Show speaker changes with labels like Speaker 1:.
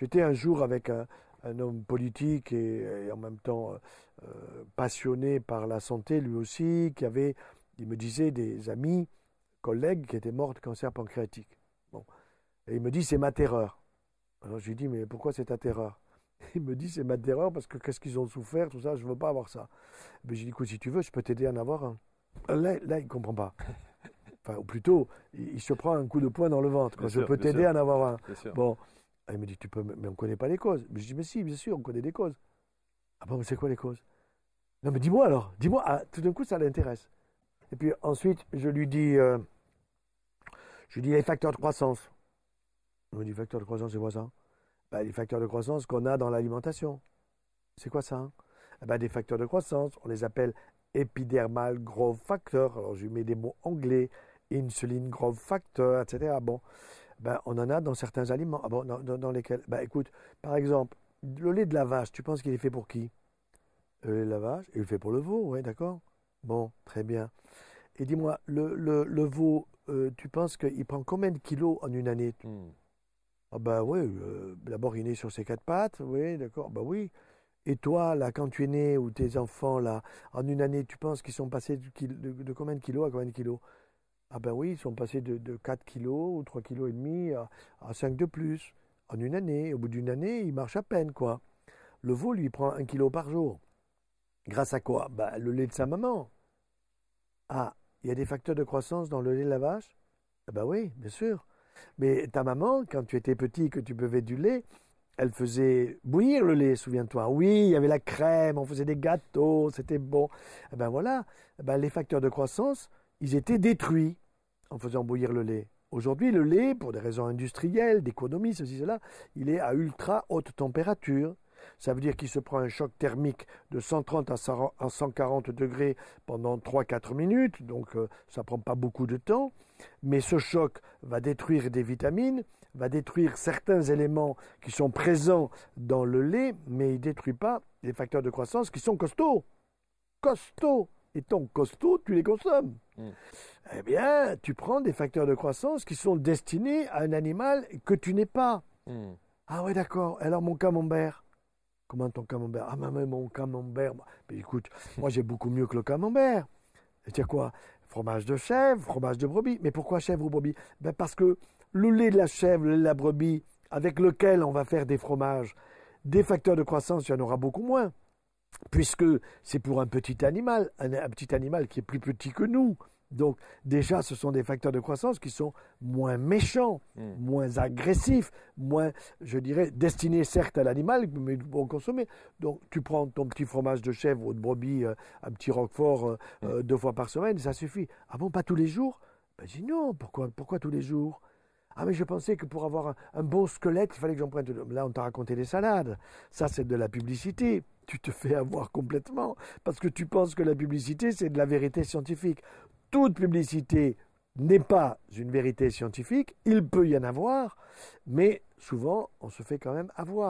Speaker 1: J'étais un jour avec un, homme politique et, en même temps passionné par la santé, lui aussi, qui avait, il me disait, des amis, collègues qui étaient morts de cancer pancréatique. Bon. Et il me dit, c'est ma terreur. Alors je lui dis, mais pourquoi c'est ta terreur? Il me dit, c'est ma terreur parce que qu'est-ce qu'ils ont souffert, tout ça, je ne veux pas avoir ça. Mais j'ai dit, écoute, si tu veux, je peux t'aider à en avoir un. Là, là il ne comprend pas. Enfin, ou plutôt, il, se prend un coup de poing dans le ventre. je peux t'aider à en avoir un. Bon, il me dit, tu peux, mais on ne connaît pas les causes. Mais je dis, mais si, bien sûr, on connaît des causes. Ah bon, mais c'est quoi les causes? Non, mais dis-moi alors, dis-moi. Ah, tout d'un coup, ça l'intéresse. Et puis ensuite, je lui dis, euh, je lui dis les facteurs de croissance. Il me dit, facteurs de croissance, c'est quoi ça? Ben, Les facteurs de croissance qu'on a dans l'alimentation. C'est quoi ça hein? Eh ben, Des facteurs de croissance, on les appelle épidermal growth factor. Alors, je lui mets des mots anglais, insuline growth factor, etc. Bon, ben, on en a dans certains aliments. Ah bon, dans, lesquels? Ben, écoute, par exemple, le lait de la vache, tu penses qu'il est fait pour qui? Le lait de la vache, il est fait pour le veau, oui, d'accord Bon, très bien. Et dis-moi, le, le, le veau, euh, tu penses qu'il prend combien de kilos en une année? Hmm. Ah ben oui, euh, d'abord il est né sur ses quatre pattes, oui, d'accord, ben oui. Et toi, là, quand tu es né, ou tes enfants, là, en une année, tu penses qu'ils sont passés de, combien de kilos à combien de kilos? Ah ben oui, ils sont passés de, de 4 kilos ou 3 kilos et demi à, à 5 de plus en une année. Au bout d'une année, il marche à peine, quoi. Le veau, lui, prend un kilo par jour. Grâce à quoi? Ben, Le lait de sa maman. Ah, il y a des facteurs de croissance dans le lait de la vache? Ah ben oui, bien sûr. Mais ta maman, quand tu étais petit, que tu buvais du lait, elle faisait bouillir le lait, souviens-toi. Oui, il y avait la crème, on faisait des gâteaux, c'était bon. Eh ben voilà, eh ben les facteurs de croissance, ils étaient détruits en faisant bouillir le lait. Aujourd'hui, le lait, pour des raisons industrielles, d'économie, ceci, cela, il est à ultra haute température. Ça veut dire qu'il se prend un choc thermique de 130 à 140 degrés pendant 3-4 minutes, donc euh, ça ne prend pas beaucoup de temps. Mais ce choc va détruire des vitamines, va détruire certains éléments qui sont présents dans le lait, mais il ne détruit pas les facteurs de croissance qui sont costauds. Costauds. Étant costaud, tu les consommes. Eh bien, tu prends des facteurs de croissance qui sont destinés à un animal que tu n'es pas. Hmm. Ah ouais, d'accord. Alors mon camembert? Comment ton camembert? Ah, mais mon camembert. Mais écoute, moi j'ai beaucoup mieux que le camembert. Et tu quoi? Fromage de chèvre, fromage de brebis. Mais pourquoi chèvre ou brebis? Ben Parce que le lait de la chèvre, le lait de la brebis, avec lequel on va faire des fromages, des facteurs de croissance, il y en aura beaucoup moins. Puisque c'est pour un petit animal, un petit animal qui est plus petit que nous. Donc déjà, ce sont des facteurs de croissance qui sont moins méchants, hmm. moins agressifs, moins, je dirais, destinés certes à l'animal, mais bon consommer. Donc tu prends ton petit fromage de chèvre ou de brebis, euh, un petit roquefort euh, hmm. euh, deux fois par semaine, ça suffit. Ah bon, pas tous les jours? Ben dis non, pourquoi, pourquoi tous les jours? Ah mais je pensais que pour avoir un, bon squelette, il fallait que j'en prenne. Là, on t'a raconté des salades. Ça, c'est de la publicité. Tu te fais avoir complètement parce que tu penses que la publicité, c'est de la vérité scientifique toute publicité n'est pas une vérité scientifique, il peut y en avoir, mais souvent on se fait quand même avoir.